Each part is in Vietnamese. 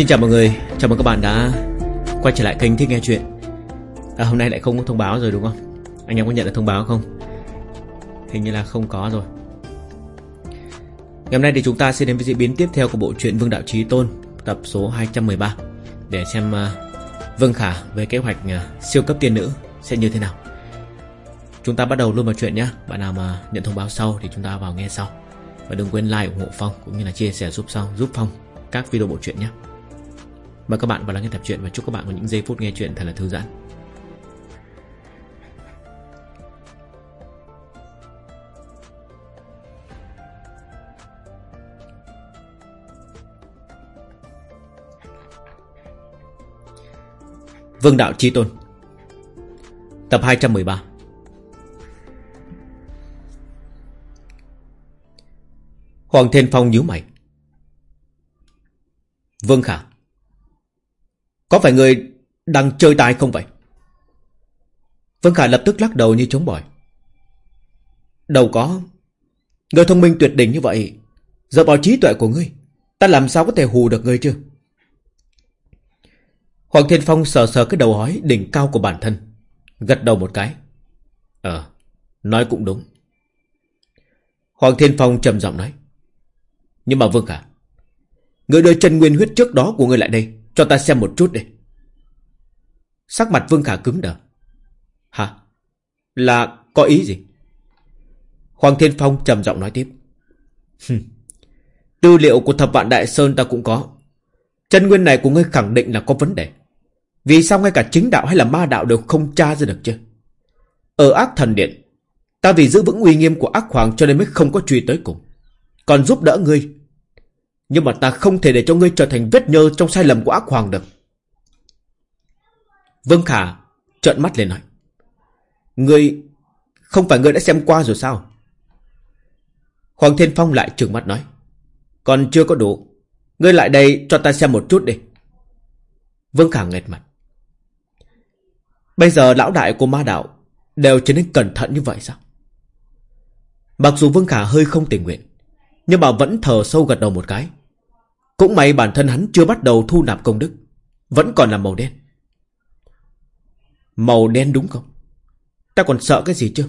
Xin chào mọi người, chào mừng các bạn đã quay trở lại kênh Thích Nghe Chuyện. À, Hôm nay lại không có thông báo rồi đúng không? Anh em có nhận được thông báo không? Hình như là không có rồi. Ngày hôm nay thì chúng ta sẽ đến với diễn biến tiếp theo của bộ truyện Vương Đạo Trí Tôn Tập số 213 Để xem uh, Vương Khả về kế hoạch uh, siêu cấp tiên nữ sẽ như thế nào. Chúng ta bắt đầu luôn vào chuyện nhé. Bạn nào mà nhận thông báo sau thì chúng ta vào nghe sau. Và đừng quên like ủng hộ Phong Cũng như là chia sẻ giúp sau giúp Phong các video bộ truyện nhé. Mời các bạn vào lắng nghe tập truyện và chúc các bạn có những giây phút nghe chuyện thật là thư giãn. Vương Đạo Chi Tôn, Tập 213 Hoàng Thiên Phong nhíu mày Vương Khả có phải người đang chơi tài không vậy? Vương Khải lập tức lắc đầu như chống bỏi. Đâu có. Người thông minh tuyệt đỉnh như vậy, giờ vào trí tuệ của ngươi, ta làm sao có thể hù được ngươi chứ? Hoàng Thiên Phong sờ sờ cái đầu hói đỉnh cao của bản thân, gật đầu một cái. Ờ, nói cũng đúng. Hoàng Thiên Phong trầm giọng nói. Nhưng mà Vương Khả, người đưa chân nguyên huyết trước đó của ngươi lại đây, cho ta xem một chút đi. Sắc mặt Vương Khả cứng đờ. Hả? Là có ý gì? Hoàng Thiên Phong trầm giọng nói tiếp. Tư liệu của thập vạn Đại Sơn ta cũng có. Chân nguyên này của ngươi khẳng định là có vấn đề. Vì sao ngay cả chính đạo hay là ma đạo đều không tra ra được chứ? Ở ác thần điện, ta vì giữ vững uy nghiêm của ác hoàng cho nên mới không có truy tới cùng. Còn giúp đỡ ngươi nhưng mà ta không thể để cho ngươi trở thành vết nhơ trong sai lầm của ác hoàng được. Vương Khả trợn mắt lên nói. Ngươi, không phải ngươi đã xem qua rồi sao? Hoàng Thiên Phong lại trừng mắt nói. Còn chưa có đủ. Ngươi lại đây cho ta xem một chút đi. Vương Khả nghẹt mặt. Bây giờ lão đại của ma đạo đều trở nên cẩn thận như vậy sao? Mặc dù Vương Khả hơi không tình nguyện, nhưng mà vẫn thở sâu gật đầu một cái. Cũng may bản thân hắn chưa bắt đầu thu nạp công đức, Vẫn còn là màu đen. Màu đen đúng không? Ta còn sợ cái gì chứ?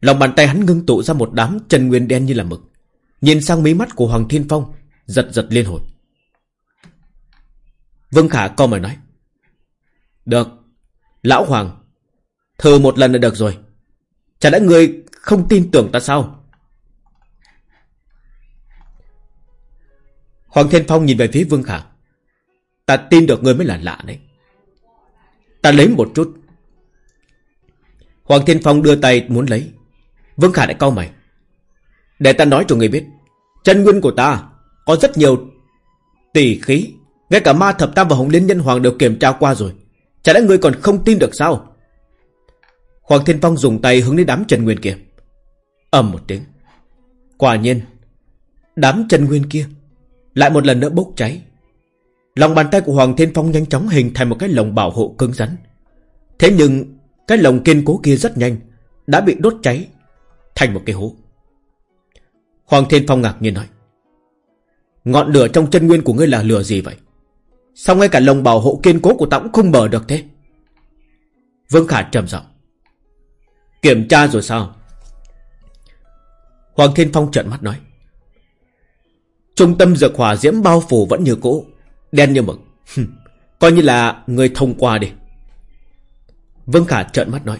Lòng bàn tay hắn ngưng tụ ra một đám chân nguyên đen như là mực. Nhìn sang mí mắt của Hoàng Thiên Phong, Giật giật liên hồi. Vương Khả co mà nói, Được, Lão Hoàng, Thử một lần là được rồi. Chả lẽ người không tin tưởng ta sao? Hoàng Thiên Phong nhìn về phía Vương Khả. Ta tin được người mới là lạ đấy. Ta lấy một chút. Hoàng Thiên Phong đưa tay muốn lấy. Vương Khả lại cau mày. Để ta nói cho người biết, Chân nguyên của ta Có rất nhiều tỷ khí, Ngay cả ma thập tam và Hồng Liên Nhân Hoàng đều kiểm tra qua rồi. Chả lẽ người còn không tin được sao? Hoàng Thiên Phong dùng tay hướng đến đám chân nguyên kia. Ầm một tiếng. Quả nhiên, Đám chân nguyên kia lại một lần nữa bốc cháy. Lòng bàn tay của Hoàng Thiên Phong nhanh chóng hình thành một cái lồng bảo hộ cứng rắn. Thế nhưng, Cái lồng kiên cố kia rất nhanh, Đã bị đốt cháy Thành một cái hố. Hoàng Thiên Phong ngạc nhiên nói, Ngọn lửa trong chân nguyên của ngươi là lửa gì vậy? Sao ngay cả lồng bảo hộ kiên cố của ta cũng không mở được thế? Vương Khả trầm giọng, Kiểm tra rồi sao? Hoàng Thiên Phong trợn mắt nói Trung tâm dược hỏa diễm bao phủ vẫn như cũ. Đen như mực. Coi như là người thông qua đi. Vương Khả trợn mắt nói.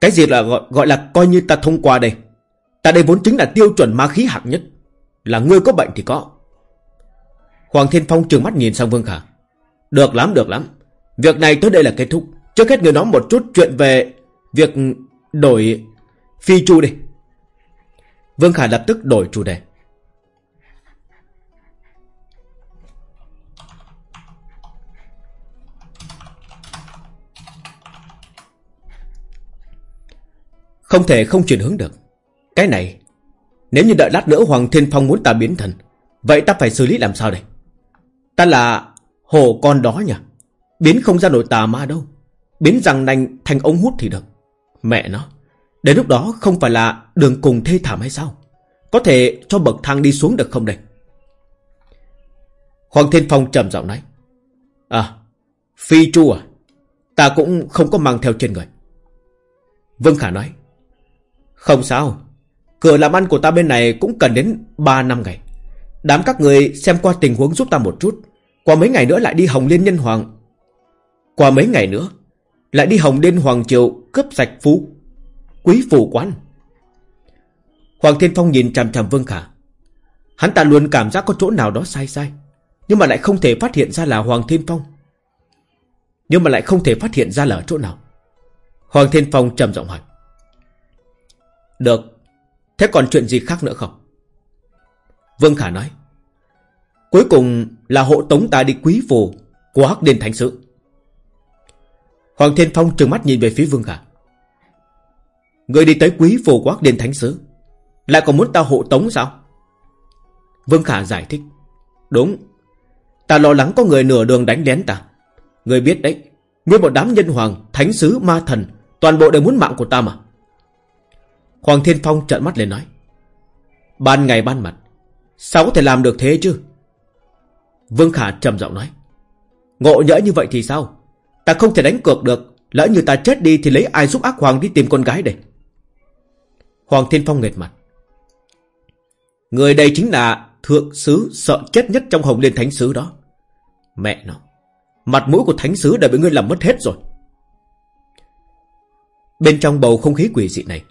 Cái gì là gọi, gọi là coi như ta thông qua đây? Ta đây vốn chính là tiêu chuẩn ma khí hạng nhất. Là ngươi có bệnh thì có. Hoàng Thiên Phong trường mắt nhìn sang Vương Khả. Được lắm được lắm. Việc này tới đây là kết thúc. Trước hết người nói một chút chuyện về Việc đổi phi chu đi. Vương Khả lập tức đổi chủ đề. Không thể không chuyển hướng được. Cái này, Nếu như đợi lát nữa Hoàng Thiên Phong muốn ta biến thần Vậy ta phải xử lý làm sao đây? Ta là hồ con đó nhỉ? Biến không ra nổi tà ma đâu. Biến răng nành thành ống hút thì được. Mẹ nó, Đến lúc đó không phải là đường cùng thê thảm hay sao? Có thể cho bậc thang đi xuống được không đây? Hoàng Thiên Phong trầm giọng nói. À Phi chu à Ta cũng không có mang theo trên người. Vương Khả nói. Không sao. Cửa làm ăn của ta bên này cũng cần đến 3 năm ngày. Đám các người xem qua tình huống giúp ta một chút. Qua mấy ngày nữa lại đi Hồng Liên Nhân Hoàng. Qua mấy ngày nữa, Lại đi Hồng Liên Hoàng Triều Cướp sạch phú, Quý phủ quán. Hoàng Thiên Phong nhìn chằm chằm Vương Khả. Hắn ta luôn cảm giác có chỗ nào đó sai sai, Nhưng mà lại không thể phát hiện ra là Hoàng Thiên Phong. Nhưng mà lại không thể phát hiện ra là ở chỗ nào. Hoàng Thiên Phong trầm giọng hỏi. Được. Thế còn chuyện gì khác nữa không? Vương Khả nói. Cuối cùng là hộ tống ta đi quý phủ Của Hắc Điền Thánh Sự Hoàng Thiên Phong trừng mắt nhìn về phía Vương Khả. Người đi tới quý phủ của Hắc Điền Thánh Sứ Lại còn muốn ta hộ tống sao? Vương Khả giải thích. Đúng. Ta lo lắng có người nửa đường đánh lén ta. Người biết đấy Nguyên một đám nhân hoàng, thánh sứ, ma thần Toàn bộ đều muốn mạng của ta mà. Hoàng Thiên Phong trợn mắt lên nói, Ban ngày ban mặt, Sao có thể làm được thế chứ? Vương Khả trầm giọng nói, Ngộ nhỡ như vậy thì sao? Ta không thể đánh cược được, Lỡ như ta chết đi thì lấy ai giúp ác hoàng đi tìm con gái đây? Hoàng Thiên Phong nghệt mặt, Người đây chính là Thượng sứ sợ chết nhất trong hồng liên thánh sứ đó. Mẹ nó, Mặt mũi của thánh sứ đã bị ngươi làm mất hết rồi. Bên trong bầu không khí quỷ dị này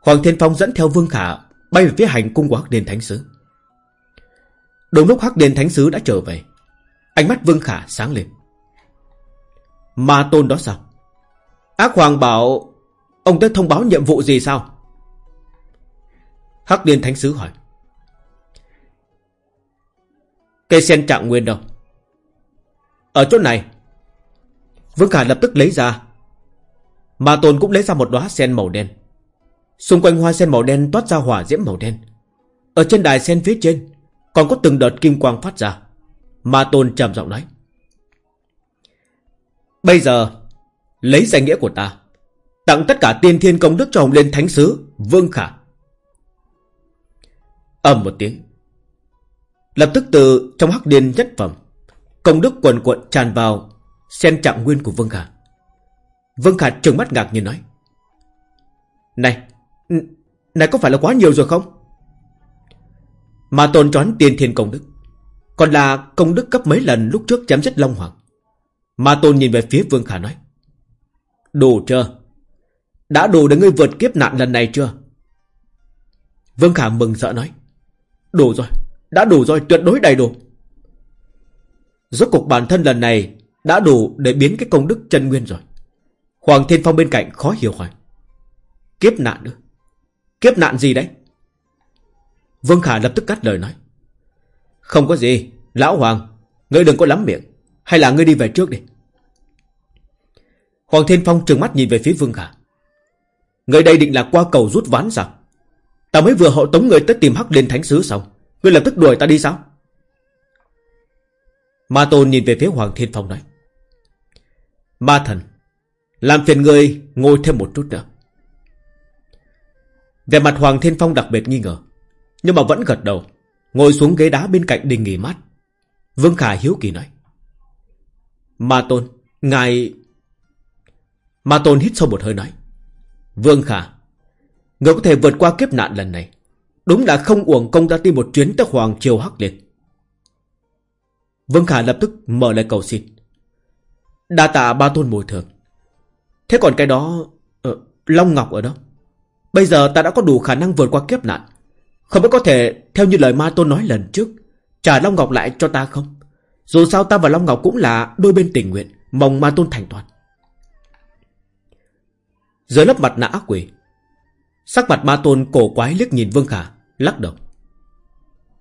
Hoàng Thiên Phong dẫn theo Vương Khả Bay về phía hành cung của Hắc Điền Thánh Sứ. Đúng lúc Hắc Điền Thánh Sứ đã trở về, Ánh mắt Vương Khả sáng lên. Ma tôn đó sao? Ác Hoàng bảo, Ông tới thông báo nhiệm vụ gì sao? Hắc Điền Thánh Sứ hỏi. Cây sen trạng nguyên đâu? Ở chỗ này. Vương Khả lập tức lấy ra. Ma tôn cũng lấy ra một đóa sen màu đen. Xung quanh hoa sen màu đen toát ra hỏa diễm màu đen. Ở trên đài sen phía trên, Còn có từng đợt kim quang phát ra. Ma tôn trầm giọng nói. Bây giờ, Lấy danh nghĩa của ta, Tặng tất cả tiên thiên công đức cho ông lên Thánh Sứ, Vương Khả. Ầm một tiếng. Lập tức từ trong hắc điên nhất phẩm, Công đức quần cuộn tràn vào Sen trạng nguyên của Vương Khả. Vương Khả trừng mắt ngạc nhiên nói. Này này có phải là quá nhiều rồi không Mà tôn trón tiên thiên công đức Còn là công đức cấp mấy lần lúc trước chém giết Long Hoàng Ma Tôn nhìn về phía Vương Khả nói. Đủ chưa? Đã đủ để ngươi vượt kiếp nạn lần này chưa? Vương Khả mừng sợ nói. Đủ rồi, đã đủ rồi, tuyệt đối đầy đủ. Rốt cục bản thân lần này đã đủ để biến cái công đức chân nguyên rồi. Hoàng Thiên Phong bên cạnh khó hiểu hỏi. Kiếp nạn nữa. Kiếp nạn gì đấy? Vương Khả lập tức cắt lời nói. Không có gì, Lão Hoàng, ngươi đừng có lắm miệng. Hay là ngươi đi về trước đi. Hoàng Thiên Phong trừng mắt nhìn về phía Vương Khả. Ngươi đây định là qua cầu rút ván sao? Ta mới vừa hộ tống ngươi tới tìm Hắc Liên Thánh Sứ xong. Ngươi lập tức đuổi ta đi sao? Ma Tôn nhìn về phía Hoàng Thiên Phong nói. Ma thần, làm phiền ngươi ngồi thêm một chút nữa. Về mặt Hoàng Thiên Phong đặc biệt nghi ngờ. Nhưng mà vẫn gật đầu. Ngồi xuống ghế đá bên cạnh đình nghỉ mát. Vương Khả hiếu kỳ nói. Ma Tôn, ngài... Ma Tôn hít sâu một hơi nói. Vương Khả, Ngươi có thể vượt qua kiếp nạn lần này. Đúng là không uổng công ta đi một chuyến tới Hoàng Triều Hắc Liệt. Vương Khả lập tức mở lời cầu xin. Đa tạ ba tôn bồi thường. Thế còn cái đó... Uh, Long Ngọc ở đâu? Bây giờ ta đã có đủ khả năng vượt qua kiếp nạn. Không biết có thể, theo như lời ma tôn nói lần trước, trả Long Ngọc lại cho ta không? Dù sao ta và Long Ngọc cũng là đôi bên tình nguyện, mong ma tôn thành toàn. Dưới lớp mặt nạ ác quỷ, sắc mặt ma tôn cổ quái liếc nhìn Vương Khả, lắc đầu.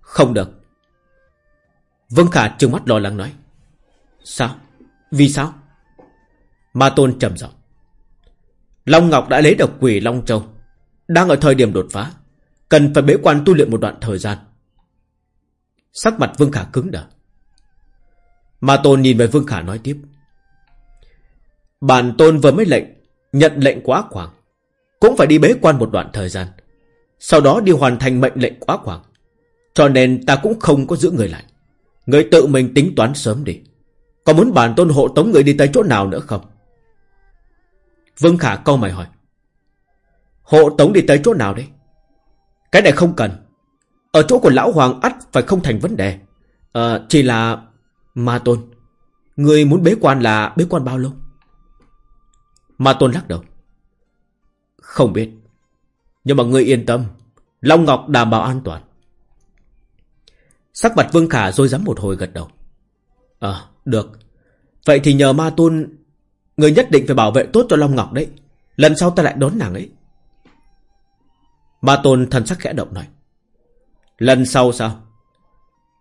Không được. Vương Khả trừng mắt lo lắng nói. Sao? Vì sao? Ma tôn trầm giọng. Long Ngọc đã lấy được quỷ Long Châu, đang ở thời điểm đột phá. Cần phải bế quan tu luyện một đoạn thời gian. Sắc mặt Vương Khả cứng đờ. Mà Tôn nhìn về Vương Khả nói tiếp. Bản Tôn vừa mới lệnh, Nhận lệnh quá khoảng, Cũng phải đi bế quan một đoạn thời gian, Sau đó đi hoàn thành mệnh lệnh quá khoảng. Cho nên ta cũng không có giữ người lại. Người tự mình tính toán sớm đi. Có muốn bản tôn hộ tống người đi tới chỗ nào nữa không? Vương Khả câu mày hỏi. Hộ tống đi tới chỗ nào đấy cái này không cần. Ở chỗ của lão hoàng ắt phải không thành vấn đề. À, chỉ là... Ma Tôn. Người muốn bế quan là bế quan bao lâu? Ma Tôn lắc đầu. Không biết. Nhưng mà người yên tâm. Long Ngọc đảm bảo an toàn. Sắc mặt Vương Khả rồi dám một hồi gật đầu. À, được. Vậy thì nhờ Ma Tôn... Người nhất định phải bảo vệ tốt cho Long Ngọc đấy. Lần sau ta lại đón nàng ấy. Ma Tôn thần sắc khẽ động nói. Lần sau sao?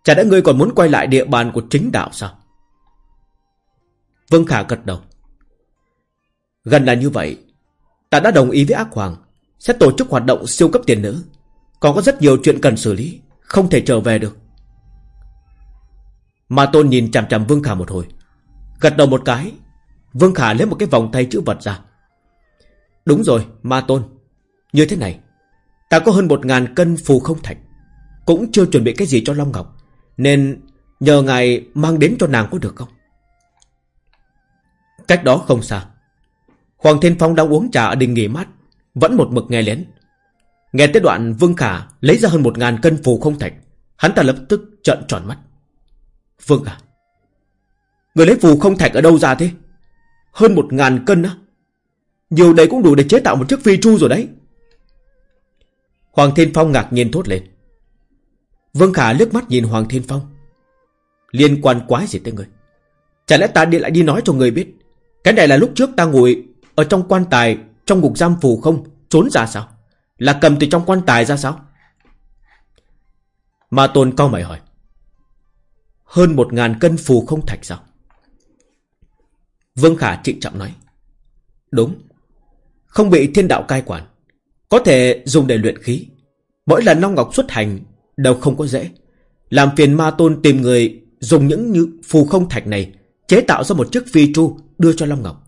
Chả đã ngươi còn muốn quay lại địa bàn của chính đạo sao? Vương Khả gật đầu. Gần là như vậy. Ta đã đồng ý với ác hoàng. Sẽ tổ chức hoạt động siêu cấp tiền nữ. Còn có rất nhiều chuyện cần xử lý. Không thể trở về được. Ma Tôn nhìn chằm chằm Vương Khả một hồi. Gật đầu một cái. Vương Khả lấy một cái vòng tay chữ vật ra. Đúng rồi, Ma Tôn. Như thế này. Ta có hơn một ngàn cân phù không thạch, Cũng chưa chuẩn bị cái gì cho Long Ngọc, Nên nhờ ngài mang đến cho nàng có được không? Cách đó không xa, Hoàng Thiên Phong đang uống trà ở đình nghỉ mát, Vẫn một mực nghe lén. Nghe tới đoạn Vương Khả lấy ra hơn một ngàn cân phù không thạch, Hắn ta lập tức trợn tròn mắt. Vương Khả, Người lấy phù không thạch ở đâu ra thế? Hơn một ngàn cân á? Nhiều đấy cũng đủ để chế tạo một chiếc phi chu rồi đấy. Hoàng Thiên Phong ngạc nhiên thốt lên. Vương Khả liếc mắt nhìn Hoàng Thiên Phong. Liên quan quái gì tới người? Chả lẽ ta đi lại đi nói cho người biết? Cái này là lúc trước ta ngồi Ở trong quan tài, Trong ngục giam phù không, Trốn ra sao? Là cầm từ trong quan tài ra sao? Ma Tôn cao mày hỏi. Hơn một ngàn cân phù không thạch sao? Vương Khả trịnh trọng nói. Đúng. Không bị thiên đạo cai quản có thể dùng để luyện khí. Mỗi lần Long Ngọc xuất hành Đều không có dễ. Làm phiền ma tôn tìm người Dùng những như phù không thạch này, Chế tạo ra một chiếc phi tru đưa cho Long Ngọc.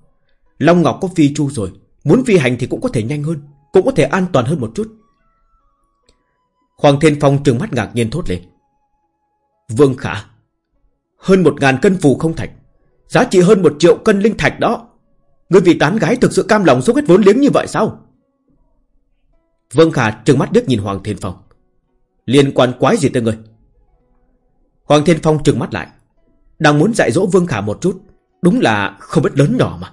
Long Ngọc có phi tru rồi, Muốn phi hành thì cũng có thể nhanh hơn, Cũng có thể an toàn hơn một chút. Hoàng Thiên Phong trừng mắt ngạc nhiên thốt lên. Vương Khả, Hơn một ngàn cân phù không thạch, Giá trị hơn một triệu cân linh thạch đó. Người vì tán gái thực sự cam lòng số hết vốn liếng như vậy sao? Vương Khả trừng mắt đứt nhìn Hoàng Thiên Phong. Liên quan quái gì tới người? Hoàng Thiên Phong trừng mắt lại. Đang muốn dạy dỗ Vương Khả một chút. Đúng là không biết lớn nhỏ mà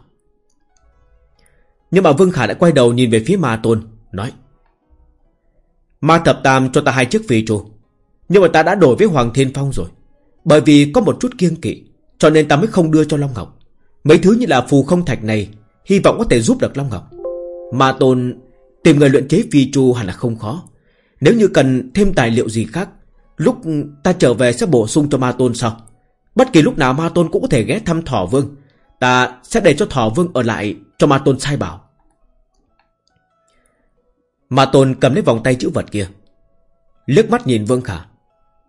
Nhưng mà Vương Khả đã quay đầu nhìn về phía Ma Tôn, Nói, Ma Thập Tam cho ta hai chiếc phi trù Nhưng mà ta đã đổi với Hoàng Thiên Phong rồi Bởi vì có một chút kiêng kỵ, Cho nên ta mới không đưa cho Long Ngọc Mấy thứ như là phù không thạch này, Hy vọng có thể giúp được Long Ngọc Ma Tôn tìm người luyện chế phi trù hẳn là không khó. Nếu như cần thêm tài liệu gì khác, Lúc ta trở về sẽ bổ sung cho Ma Tôn sau. Bất kỳ lúc nào Ma Tôn cũng có thể ghé thăm Thỏ Vương. Ta sẽ để cho Thỏ Vương ở lại Cho Ma Tôn sai bảo. Ma Tôn cầm lấy vòng tay chữ vật kia, liếc mắt nhìn Vương Khả.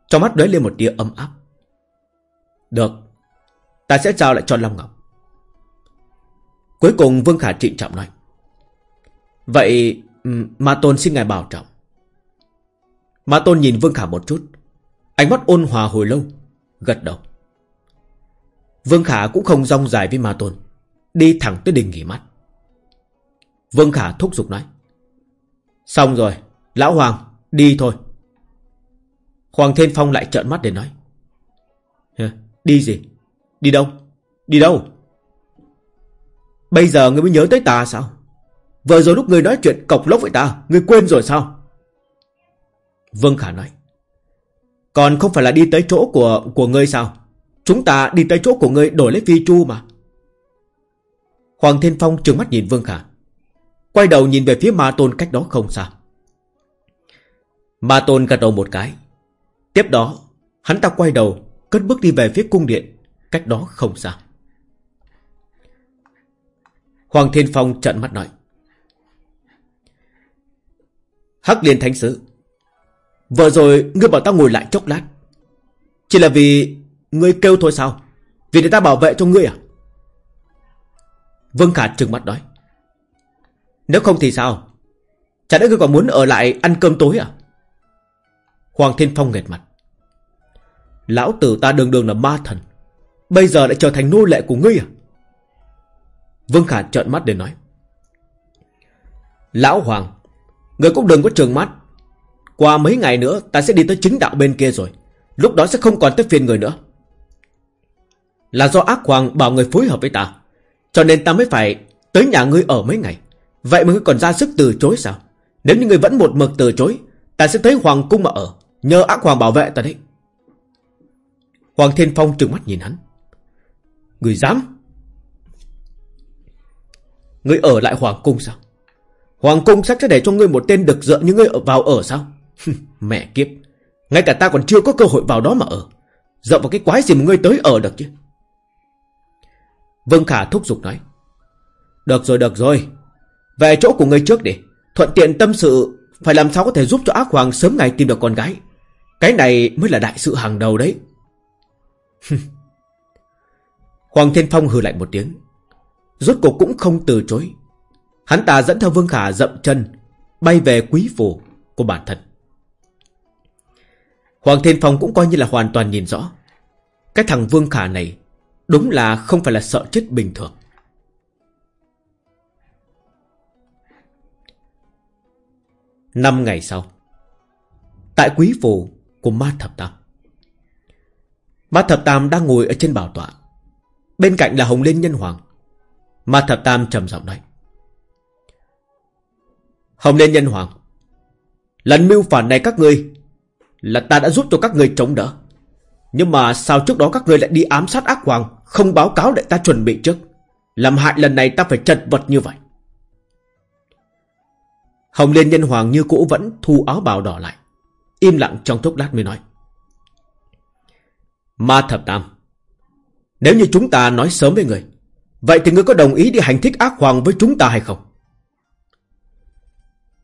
Trong mắt đói lên một tia ấm áp. Được, Ta sẽ trao lại cho Long Ngọc. Cuối cùng Vương Khả trịnh trọng nói. Vậy Ừ, Ma Tôn xin ngài bảo trọng. Ma Tôn nhìn Vương Khả một chút. Ánh mắt ôn hòa hồi lâu, Gật đầu. Vương Khả cũng không rong dài với Ma Tôn, Đi thẳng tới đình nghỉ mắt Vương Khả thúc giục nói, Xong rồi, Lão Hoàng, đi thôi. Hoàng Thiên Phong lại trợn mắt để nói Đi gì? Đi đâu? Đi đâu? Bây giờ ngươi mới nhớ tới ta sao? Vừa rồi lúc người nói chuyện cọc lốc với ta, người quên rồi sao? Vương Khả nói. Còn không phải là đi tới chỗ của của ngươi sao? Chúng ta đi tới chỗ của ngươi đổi lấy phi chu mà. Hoàng Thiên Phong trừng mắt nhìn Vương Khả. Quay đầu nhìn về phía Ma Tôn cách đó không xa. Ma Tôn gật đầu một cái. Tiếp đó, Hắn ta quay đầu, Cất bước đi về phía cung điện, Cách đó không xa. Hoàng Thiên Phong trận mắt nói. Hắc Liên Thánh Sứ. Vừa rồi ngươi bảo ta ngồi lại chốc lát. Chỉ là vì Ngươi kêu thôi sao? Vì để ta bảo vệ cho ngươi à? Vương Khả trừng mắt nói. Nếu không thì sao? Chả lẽ ngươi còn muốn ở lại ăn cơm tối à? Hoàng Thiên Phong nghệt mặt. Lão tử ta đường đường là ma thần. Bây giờ lại trở thành nô lệ của ngươi à? Vương Khả trợn mắt để nói. Lão Hoàng Người cũng đừng có trường mắt. Qua mấy ngày nữa, ta sẽ đi tới chính đạo bên kia rồi. Lúc đó sẽ không còn tới phiên người nữa. Là do ác hoàng bảo người phối hợp với ta, Cho nên ta mới phải Tới nhà ngươi ở mấy ngày. Vậy mà ngươi còn ra sức từ chối sao? Nếu như ngươi vẫn một mực từ chối, Ta sẽ tới hoàng cung mà ở, Nhờ ác hoàng bảo vệ ta đấy. Hoàng Thiên Phong trừng mắt nhìn hắn. Người dám? Ngươi ở lại Hoàng Cung sao? Hoàng Cung chắc sẽ để cho ngươi một tên đực dựa như ngươi vào ở sao? Mẹ kiếp. Ngay cả ta còn chưa có cơ hội vào đó mà ở. Dựa vào cái quái gì mà ngươi tới ở được chứ? Vương Khả thúc giục nói. Được rồi được rồi. Về chỗ của ngươi trước đi. Thuận tiện tâm sự, Phải làm sao có thể giúp cho ác hoàng sớm ngày tìm được con gái? Cái này mới là đại sự hàng đầu đấy. Hoàng Thiên Phong hừ lạnh một tiếng. Rốt cuộc cũng không từ chối. Hắn ta dẫn theo Vương Khả dậm chân, Bay về quý phủ của bản thân. Hoàng Thiên Phong cũng coi như là hoàn toàn nhìn rõ. Cái thằng Vương Khả này Đúng là không phải là sợ chết bình thường. Năm ngày sau, Tại quý phủ của Ma Thập Tam, Ma Thập Tam đang ngồi ở trên bảo tọa. Bên cạnh là Hồng Liên Nhân Hoàng. Ma Thập Tam trầm giọng nói Hồng Liên Nhân Hoàng, Lần mưu phản này các ngươi Là ta đã giúp cho các ngươi chống đỡ. Nhưng mà sao trước đó các ngươi lại đi ám sát ác hoàng, Không báo cáo để ta chuẩn bị trước? Làm hại lần này ta phải chật vật như vậy. Hồng Liên Nhân Hoàng như cũ vẫn thu áo bào đỏ lại, Im lặng trong chốc lát mới nói. Ma Thập Tam, Nếu như chúng ta nói sớm với người, Vậy thì ngươi có đồng ý đi hành thích ác hoàng với chúng ta hay không?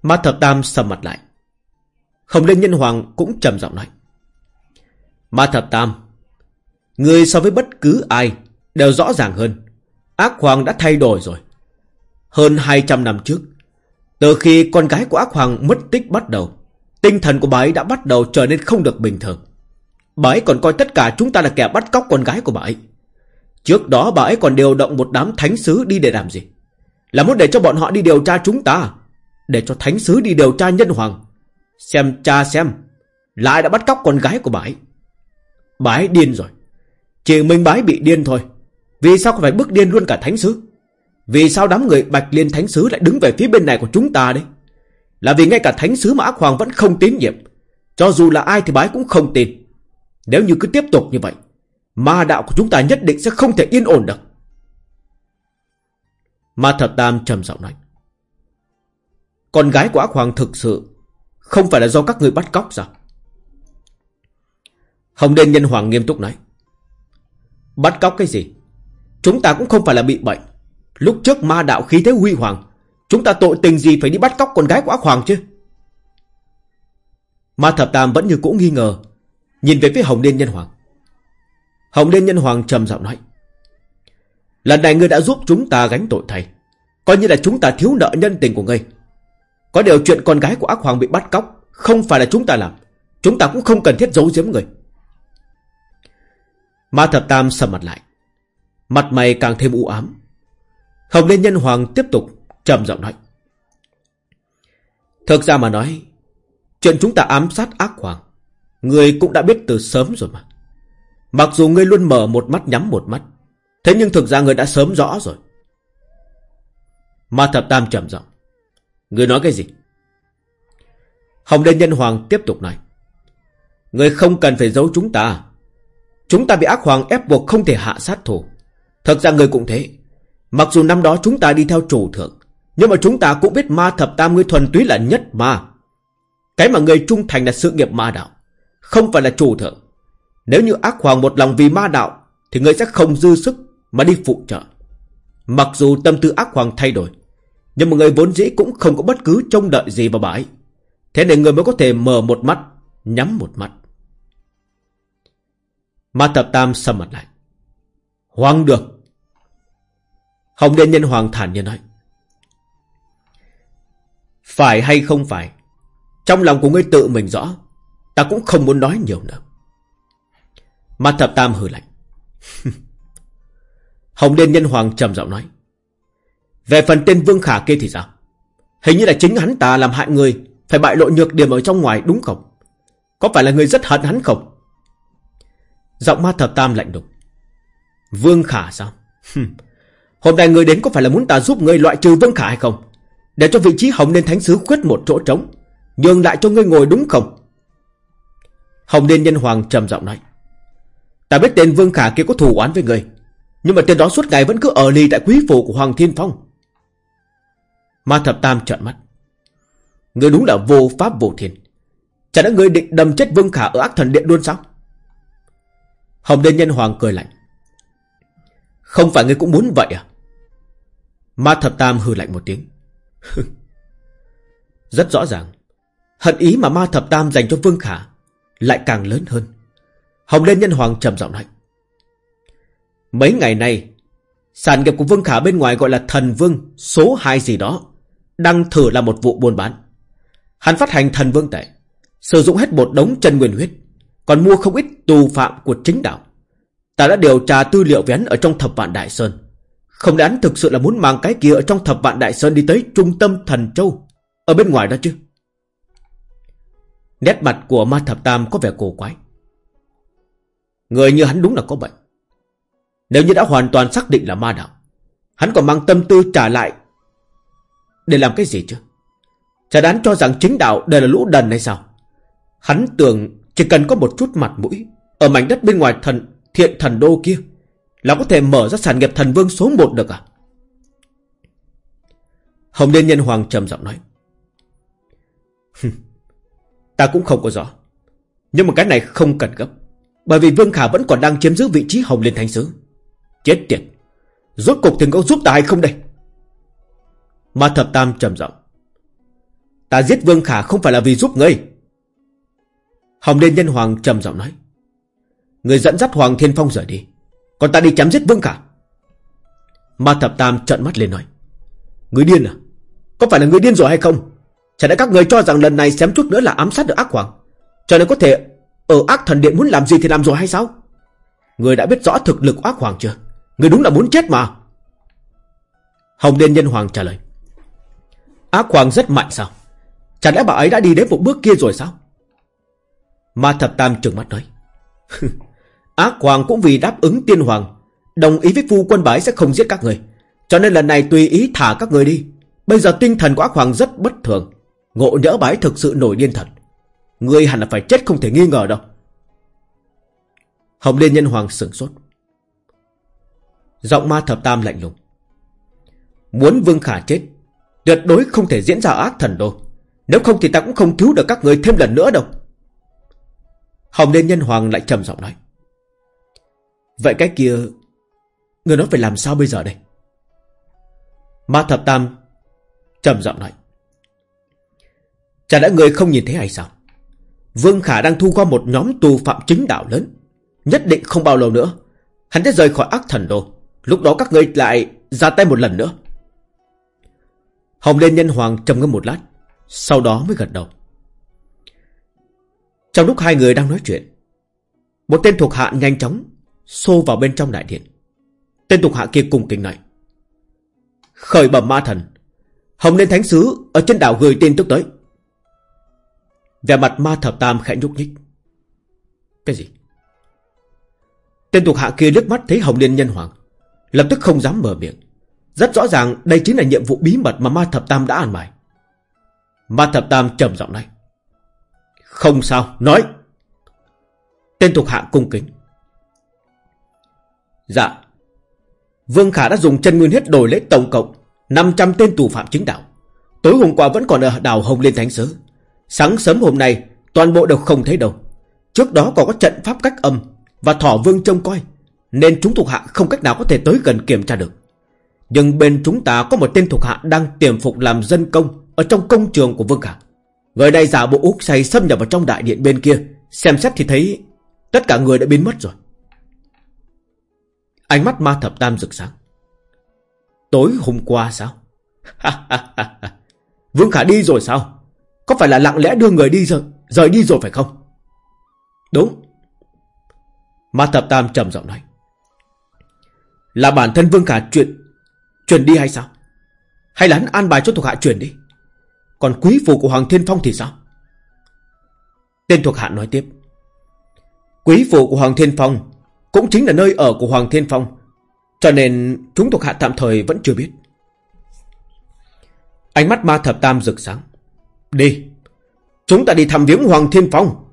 Ma Thập Tam sầm mặt lại. Không Lên Nhân Hoàng cũng trầm giọng nói. Ma Thập Tam, ngươi so với bất cứ ai đều rõ ràng hơn. Ác Hoàng đã thay đổi rồi. Hơn 200 năm trước, từ khi con gái của Ác Hoàng mất tích bắt đầu, tinh thần của bà ấy đã bắt đầu trở nên không được bình thường. Bà ấy còn coi tất cả chúng ta là kẻ bắt cóc con gái của bà ấy. Trước đó bà ấy còn điều động một đám thánh sứ đi để làm gì? Là muốn để cho bọn họ đi điều tra chúng ta để cho thánh sứ đi điều tra nhân hoàng. Xem cha xem, Lại đã bắt cóc con gái của bà ấy. Bà ấy điên rồi. Chỉ mình bà ấy bị điên thôi. Vì sao phải bước điên luôn cả thánh sứ? Vì sao đám người bạch liên thánh sứ lại đứng về phía bên này của chúng ta đấy? Là vì ngay cả thánh sứ mà ác hoàng vẫn không tín nhiệm. Cho dù là ai thì bái cũng không tin. Nếu như cứ tiếp tục như vậy, Ma đạo của chúng ta nhất định sẽ không thể yên ổn được. Ma thập tam trầm giọng nói. Con gái của ác hoàng thực sự Không phải là do các người bắt cóc sao? Hồng Đen Nhân Hoàng nghiêm túc nói. Bắt cóc cái gì? Chúng ta cũng không phải là bị bệnh. Lúc trước ma đạo khí thế huy hoàng, Chúng ta tội tình gì phải đi bắt cóc con gái của ác hoàng chứ? Ma thập tam vẫn như cũ nghi ngờ, Nhìn về phía Hồng Đen Nhân Hoàng. Hồng Đen Nhân Hoàng trầm giọng nói. Lần này ngươi đã giúp chúng ta gánh tội thầy Coi như là chúng ta thiếu nợ nhân tình của ngươi. Có điều chuyện con gái của ác hoàng bị bắt cóc Không phải là chúng ta làm. Chúng ta cũng không cần thiết giấu giếm người. Ma thập tam sầm mặt lại. Mặt mày càng thêm u ám. Hồng Liên Nhân Hoàng tiếp tục trầm giọng nói. Thực ra mà nói, Chuyện chúng ta ám sát ác hoàng, Người cũng đã biết từ sớm rồi mà. Mặc dù ngươi luôn mở một mắt nhắm một mắt, Thế nhưng thực ra người đã sớm rõ rồi. Ma thập tam trầm giọng. Người nói cái gì? Hồng Liên Nhân Hoàng tiếp tục nói. Người không cần phải giấu chúng ta. Chúng ta bị ác hoàng ép buộc không thể hạ sát thủ. Thật ra người cũng thế. Mặc dù năm đó chúng ta đi theo chủ thượng, Nhưng mà chúng ta cũng biết ma thập tam ngươi thuần túy là nhất ma. Cái mà người trung thành là sự nghiệp ma đạo, Không phải là chủ thượng. Nếu như ác hoàng một lòng vì ma đạo, Thì người sẽ không dư sức Mà đi phụ trợ. Mặc dù tâm tư ác hoàng thay đổi nhưng mà người vốn dĩ cũng không có bất cứ trông đợi gì vào bà ấy Thế nên người mới có thể mở một mắt, Nhắm một mắt Ma Thập Tam sầm mặt lại. Hoàng được. Hồng Đen Nhân Hoàng thản nhiên nói. Phải hay không phải. Trong lòng của ngươi tự mình rõ. Ta cũng không muốn nói nhiều nữa. Ma Thập Tam hừ lạnh. Hồng Đen Nhân Hoàng trầm giọng nói. Về phần tên Vương Khả kia thì sao? Hình như là chính hắn ta làm hại người, Phải bại lộ nhược điểm ở trong ngoài đúng không? Có phải là người rất hận hắn không? Giọng ma thập tam lạnh đục. Vương Khả sao? Hôm nay người đến có phải là muốn ta giúp ngươi loại trừ Vương Khả hay không? Để cho vị trí Hồng Liên Thánh Sứ khuyết một chỗ trống. Nhường lại cho ngươi ngồi đúng không? Hồng Liên Nhân Hoàng trầm giọng nói. Ta biết tên Vương Khả kia có thù oán với người Nhưng mà tên đó suốt ngày vẫn cứ ở lì tại quý phủ của Hoàng Thiên Phong. Ma Thập Tam trợn mắt. người đúng là vô pháp vô thiên. Chả đã người định đâm chết Vương Khả ở ác thần điện luôn sao? Hồng Đen Nhân Hoàng cười lạnh. Không phải người cũng muốn vậy à? Ma Thập Tam hừ lạnh một tiếng. Rất rõ ràng. Hận ý mà Ma Thập Tam dành cho Vương Khả lại càng lớn hơn. Hồng Liên Nhân Hoàng trầm giọng nói. Mấy ngày nay, sản nghiệp của Vương Khả bên ngoài gọi là thần vương số 2 gì đó, đang thử là một vụ buôn bán. Hắn phát hành thần vương tệ, sử dụng hết một đống chân nguyên huyết, còn mua không ít tù phạm của chính đạo. Ta đã điều tra tư liệu về hắn ở trong thập vạn Đại Sơn. Không lẽ hắn thực sự là muốn mang cái kia ở trong thập vạn Đại Sơn đi tới trung tâm thần châu Ở bên ngoài đó chứ? Nét mặt của ma thập tam có vẻ cổ quái. Người như hắn đúng là có bệnh. Nếu như đã hoàn toàn xác định là ma đạo Hắn còn mang tâm tư trả lại để làm cái gì chứ? Chả đáng cho rằng chính đạo đây là lũ đần hay sao? Hắn tưởng chỉ cần có một chút mặt mũi, Ở mảnh đất bên ngoài thần, thiện thần đô kia, Là có thể mở ra sản nghiệp thần vương số 1 được à? Hồng Liên Nhân Hoàng trầm giọng nói. Ta cũng không có rõ. Nhưng mà cái này không cần gấp, Bởi vì Vương Khả vẫn còn đang chiếm giữ vị trí Hồng Liên Thánh Sứ. Chết tiệt! Rốt cục thì có giúp ta hay không đây? Ma Thập Tam trầm giọng Ta giết Vương Khả không phải là vì giúp ngươi Hồng Liên Nhân Hoàng trầm giọng nói. Người dẫn dắt Hoàng Thiên Phong rời đi. Còn ta đi chém giết Vương Khả. Ma Thập Tam trợn mắt lên nói. Người điên à? Có phải là người điên rồi hay không? Chả lẽ các người cho rằng lần này xém chút nữa là ám sát được ác hoàng? Cho nên có thể ở ác thần điện muốn làm gì thì làm rồi hay sao? Người đã biết rõ thực lực của ác hoàng chưa? Người đúng là muốn chết mà. Hồng Liên Nhân Hoàng trả lời. Ác hoàng rất mạnh sao? Chẳng lẽ bà ấy đã đi đến một bước kia rồi sao? Ma thập tam trừng mắt nói. Ác hoàng cũng vì đáp ứng tiên hoàng, Đồng ý với phu quân bái sẽ không giết các người Cho nên lần này tùy ý thả các người đi Bây giờ tinh thần của ác hoàng rất bất thường, Ngộ nhỡ bái thực sự nổi điên thật Người hẳn là phải chết không thể nghi ngờ đâu Hồng Liên Nhân Hoàng sửng sốt Giọng ma thập tam lạnh lùng Muốn Vương Khả chết Tuyệt đối không thể diễn ra ác thần đâu. Nếu không thì ta cũng không cứu được các người thêm lần nữa đâu. Hồng Liên Nhân Hoàng lại trầm giọng nói. Vậy cái kia, Người nói phải làm sao bây giờ đây? Ma Thập Tam trầm giọng nói. Chả lẽ người không nhìn thấy hay sao? Vương Khả đang thu qua một nhóm tù phạm chính đạo lớn. Nhất định không bao lâu nữa, Hắn sẽ rời khỏi ác thần đồ. Lúc đó các người lại ra tay một lần nữa. Hồng Liên Nhân Hoàng trầm ngâm một lát, Sau đó mới gật đầu. Trong lúc hai người đang nói chuyện, Một tên thuộc hạ nhanh chóng Xô vào bên trong đại điện. Tên thuộc hạ kia cùng kính này Khởi bẩm ma thần, Hồng Liên Thánh Sứ Ở trên đảo gửi tin tức tới. Về mặt ma thập tam khẽ nhúc nhích. Cái gì? Tên thuộc hạ kia liếc mắt thấy Hồng Liên Nhân Hoàng, Lập tức không dám mở miệng. Rất rõ ràng đây chính là nhiệm vụ bí mật mà Ma Thập Tam đã an bài. Ma Thập Tam trầm giọng nói. Không sao, nói. Tên thuộc hạ cung kính. Dạ. Vương Khả đã dùng chân nguyên hết đổi lấy tổng cộng 500 tên tù phạm chính đạo. Tối hôm qua vẫn còn ở đảo Hồng Liên Thánh Sứ. Sáng sớm hôm nay Toàn bộ đều không thấy đâu. Trước đó còn có trận pháp cách âm Và thỏ vương trông coi Nên chúng thuộc hạ không cách nào có thể tới gần kiểm tra được. Nhưng bên chúng ta có một tên thuộc hạ Đang tiềm phục làm dân công Ở trong công trường của Vương Khả. Người này giả bộ úc say xâm nhập vào trong đại điện bên kia, Xem xét thì thấy Tất cả người đã biến mất rồi. Ánh mắt ma thập tam rực sáng. Tối hôm qua sao? Vương Khả đi rồi sao? Có phải là lặng lẽ đưa người đi rồi Rời đi rồi phải không? Đúng. Ma thập tam trầm giọng nói. Là bản thân Vương Khả chuyện. Chuyển đi hay sao? Hay là hắn an bài cho thuộc hạ chuyển đi? Còn quý phủ của Hoàng Thiên Phong thì sao? Tên thuộc hạ nói tiếp. Quý phủ của Hoàng Thiên Phong Cũng chính là nơi ở của Hoàng Thiên Phong, Cho nên chúng thuộc hạ tạm thời vẫn chưa biết. Ánh mắt ma thập tam rực sáng. Đi, Chúng ta đi thăm viếng Hoàng Thiên Phong.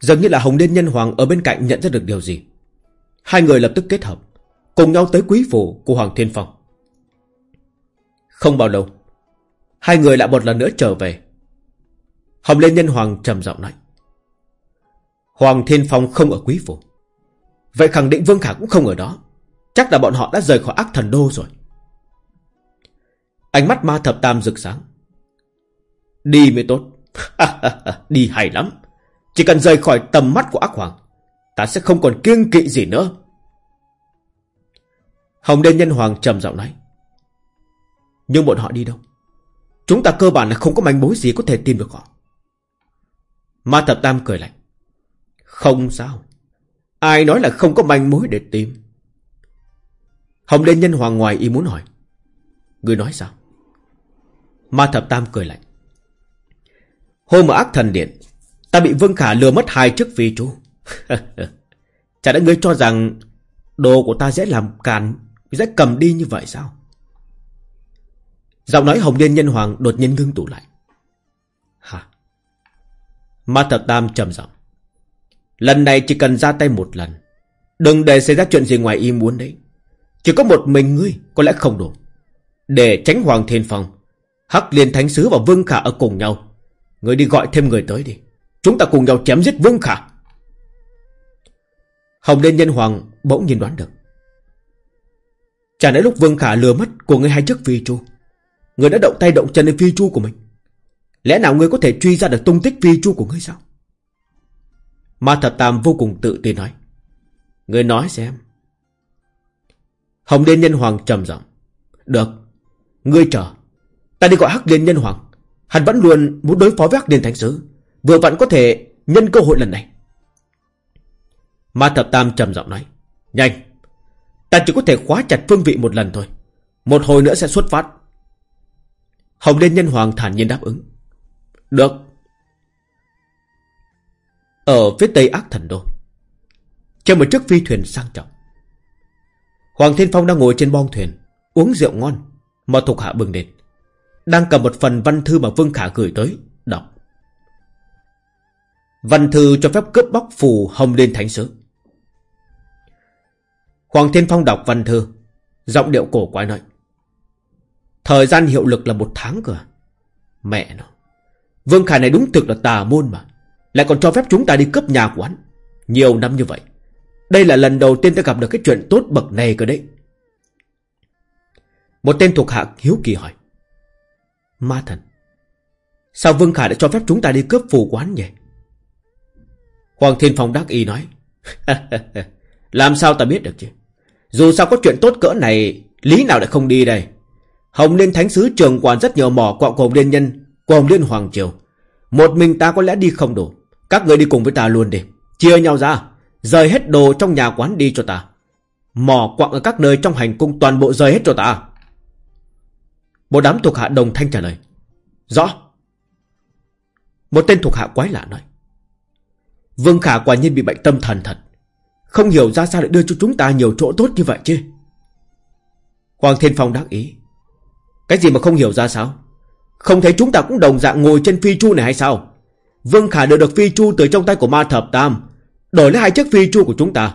Dường như là Hồng Liên Nhân Hoàng ở bên cạnh nhận ra được điều gì. Hai người lập tức kết hợp. Cùng nhau tới quý phủ của Hoàng Thiên Phong. Không bao lâu, Hai người lại một lần nữa trở về. Hồng Liên Nhân Hoàng trầm giọng nói, Hoàng Thiên Phong không ở quý phủ. Vậy khẳng định Vương Khả cũng không ở đó. Chắc là bọn họ đã rời khỏi ác thần đô rồi. Ánh mắt ma thập tam rực sáng. Đi mới tốt. Đi hay lắm. Chỉ cần rời khỏi tầm mắt của ác hoàng, Ta sẽ không còn kiêng kỵ gì nữa. Hồng Đen Nhân Hoàng trầm giọng nói. Nhưng bọn họ đi đâu? Chúng ta cơ bản là không có manh mối gì có thể tìm được họ. Ma Thập Tam cười lạnh. Không sao. Ai nói là không có manh mối để tìm? Hồng Đen Nhân Hoàng ngoài ý muốn hỏi. Người nói sao? Ma Thập Tam cười lạnh. Hôm ở ác thần điện, Ta bị Vương Khả lừa mất hai chiếc phi chú. Chả đã ngươi cho rằng Đồ của ta dễ làm càn sẽ cầm đi như vậy sao? Giọng nói Hồng Liên Nhân Hoàng Đột nhiên ngưng tụ lại. Hả? Ma Thập Tam trầm giọng. Lần này chỉ cần ra tay một lần. Đừng để xảy ra chuyện gì ngoài ý muốn đấy. Chỉ có một mình ngươi Có lẽ không đủ. Để tránh Hoàng Thiên Phong, Hắc Liên Thánh Sứ và Vương Khả ở cùng nhau. Ngươi đi gọi thêm người tới đi. Chúng ta cùng nhau chém giết Vương Khả. Hồng Liên Nhân Hoàng bỗng nhìn đoán được. Chả lẽ lúc Vương Khả lừa mất của người hai chức phi chu, người đã động tay động chân lên phi chu của mình, Lẽ nào người có thể truy ra được tung tích phi chu của người sao? Ma Thập Tam vô cùng tự tin nói. Người nói xem. Hồng Liên Nhân Hoàng trầm giọng. Được, Ngươi chờ. Ta đi gọi Hắc Liên Nhân Hoàng. Hắn vẫn luôn muốn đối phó với Hắc Liên Thánh Sứ, Vừa vẫn có thể nhân cơ hội lần này. Ma Thập Tam trầm giọng nói. Nhanh Ta chỉ có thể khóa chặt phương vị một lần thôi. Một hồi nữa sẽ xuất phát. Hồng Liên Nhân Hoàng thản nhiên đáp ứng. Được. Ở phía tây ác thần đô, Trên một chiếc phi thuyền sang trọng, Hoàng Thiên Phong đang ngồi trên bong thuyền, Uống rượu ngon, Mà thuộc hạ bừng đến, Đang cầm một phần văn thư mà Vương Khả gửi tới, Đọc. Văn thư cho phép cướp bóc phù hồng Liên thánh sứ. Hoàng Thiên Phong đọc văn thư. Giọng điệu cổ quái nói, Thời gian hiệu lực là một tháng cơ? À? Mẹ nó, Vương Khải này đúng thực là tà môn mà. Lại còn cho phép chúng ta đi cướp nhà của hắn Nhiều năm như vậy, Đây là lần đầu tiên ta gặp được cái chuyện tốt bậc này cơ đấy. Một tên thuộc hạ hiếu kỳ hỏi, Ma thần, Sao Vương Khải lại cho phép chúng ta đi cướp phù quán nhỉ? Hoàng Thiên Phong đắc y nói, Làm sao ta biết được chứ? Dù sao có chuyện tốt cỡ này, Lý nào lại không đi đây? Hồng Liên Thánh Sứ trường quản rất nhiều mỏ quạng của Hồng Liên Nhân Của Hồng Liên Hoàng Triều. Một mình ta có lẽ đi không đủ. Các người đi cùng với ta luôn đi. Chia nhau ra, Rời hết đồ trong nhà quán đi cho ta. Mỏ quạng ở các nơi trong hành cung toàn bộ rời hết cho ta. Một đám thuộc hạ đồng thanh trả lời. Rõ. Một tên thuộc hạ quái lạ nói. Vương Khả quả nhiên bị bệnh tâm thần thật. Không hiểu ra sao lại đưa cho chúng ta nhiều chỗ tốt như vậy chứ? Hoàng Thiên Phong đắc ý. Cái gì mà không hiểu ra sao? Không thấy chúng ta cũng đồng dạng ngồi trên phi chu này hay sao? Vương Khả đưa được phi chu từ trong tay của ma thập tam. Đổi lấy hai chiếc phi chu của chúng ta.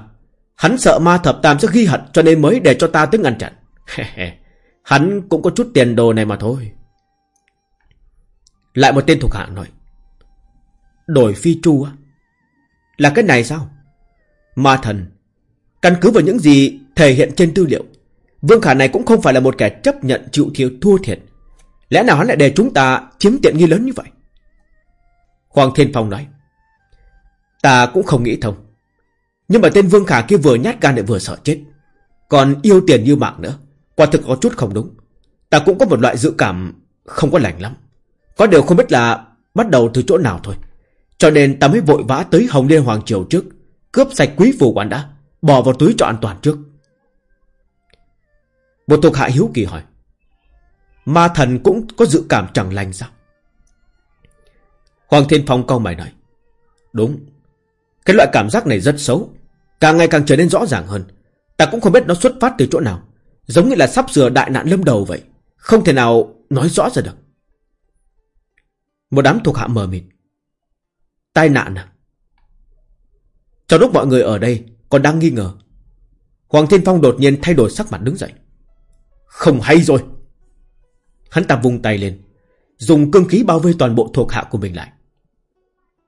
Hắn sợ ma thập tam sẽ ghi hận Cho nên mới để cho ta tới ngăn chặn. Hắn cũng có chút tiền đồ này mà thôi. Lại một tên thuộc hạ nói Đổi phi chu á? Là cái này sao? Ma thần. Căn cứ vào những gì thể hiện trên tư liệu, Vương Khả này cũng không phải là một kẻ chấp nhận chịu thiếu thua thiệt. Lẽ nào hắn lại để chúng ta chiếm tiện nghi lớn như vậy? Hoàng Thiên Phong nói, Ta cũng không nghĩ thông. Nhưng mà tên Vương Khả kia vừa nhát gan lại vừa sợ chết. Còn yêu tiền như mạng nữa, Quả thực có chút không đúng. Ta cũng có một loại dự cảm không có lành lắm. Có điều không biết là bắt đầu từ chỗ nào thôi. Cho nên ta mới vội vã tới Hồng Liên Hoàng Triều trước Cướp sạch quý phù quán đã, Bỏ vào túi cho an toàn trước. Một thuộc hạ hiếu kỳ hỏi, Ma thần cũng có dự cảm chẳng lành sao? Hoàng Thiên Phong câu mày nói, Đúng, Cái loại cảm giác này rất xấu, Càng ngày càng trở nên rõ ràng hơn. Ta cũng không biết nó xuất phát từ chỗ nào, Giống như là sắp sửa đại nạn lâm đầu vậy, Không thể nào nói rõ ra được. Một đám thuộc hạ mờ mịt, Tai nạn à? Trong lúc mọi người ở đây Còn đang nghi ngờ. Hoàng Thiên Phong đột nhiên thay đổi sắc mặt đứng dậy. Không hay rồi. Hắn ta vung tay lên, Dùng cương khí bao vây toàn bộ thuộc hạ của mình lại.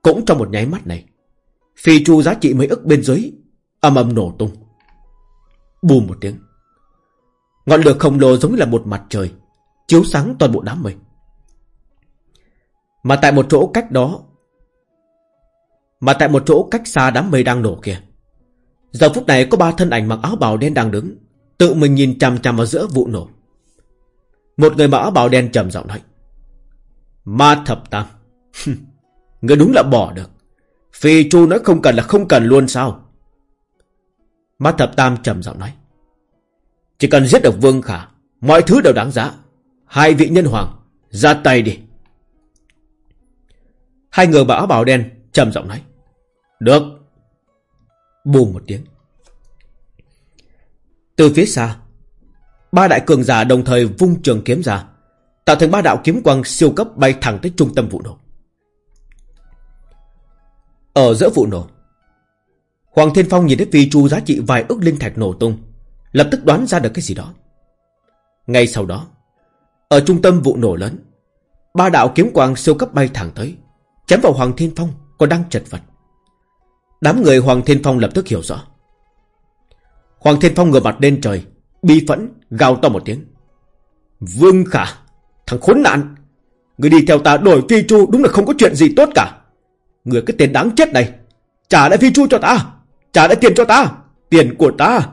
Cũng trong một nháy mắt này, Phi chu giá trị mấy ức bên dưới Âm âm nổ tung. Bùm một tiếng. Ngọn lửa khổng lồ giống như là một mặt trời, Chiếu sáng toàn bộ đám mây. Mà tại một chỗ cách đó mà tại một chỗ cách xa đám mây đang nổ kia Giờ phút này có ba thân ảnh mặc áo bào đen đang đứng, Tự mình nhìn chằm chằm vào giữa vụ nổ. Một người mặc áo bào đen trầm giọng nói, Ma thập tam Người đúng là bỏ được. Phi Chu nói không cần là không cần luôn sao? Ma thập tam trầm giọng nói, Chỉ cần giết được Vương Khả, Mọi thứ đều đáng giá. Hai vị nhân hoàng, Ra tay đi. Hai người mặc áo bào đen trầm giọng nói được. Bùm một tiếng. Từ phía xa, Ba đại cường giả đồng thời vung trường kiếm ra, Tạo thành ba đạo kiếm quang siêu cấp bay thẳng tới trung tâm vụ nổ. Ở giữa vụ nổ, Hoàng Thiên Phong nhìn thấy phi chu giá trị vài ức linh thạch nổ tung, Lập tức đoán ra được cái gì đó. Ngay sau đó, Ở trung tâm vụ nổ lớn, Ba đạo kiếm quang siêu cấp bay thẳng tới, Chém vào Hoàng Thiên Phong Còn đang chật vật. Đám người Hoàng Thiên Phong lập tức hiểu rõ. Hoàng Thiên Phong ngửa mặt lên trời Bi phẫn gào to một tiếng. Vương Khả Thằng khốn nạn Người đi theo ta đổi phi chu đúng là không có chuyện gì tốt cả. Người cái tên đáng chết này Trả lại phi chu cho ta Trả lại tiền cho ta Tiền của ta.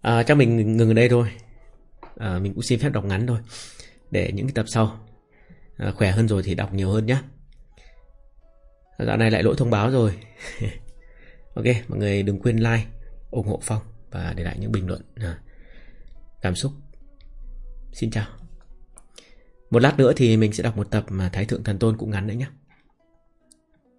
À, Chắc mình ngừng ở đây thôi. À, Mình cũng xin phép đọc ngắn thôi Để những cái tập sau à, Khỏe hơn rồi thì đọc nhiều hơn nhé ờ, Dạo này lại lỗi thông báo rồi. Ok mọi người đừng quên like ủng hộ Phong Và để lại những bình luận. À, cảm xúc. Xin chào. Một lát nữa thì mình sẽ đọc một tập mà Thái Thượng Thần Tôn cũng ngắn đấy nhé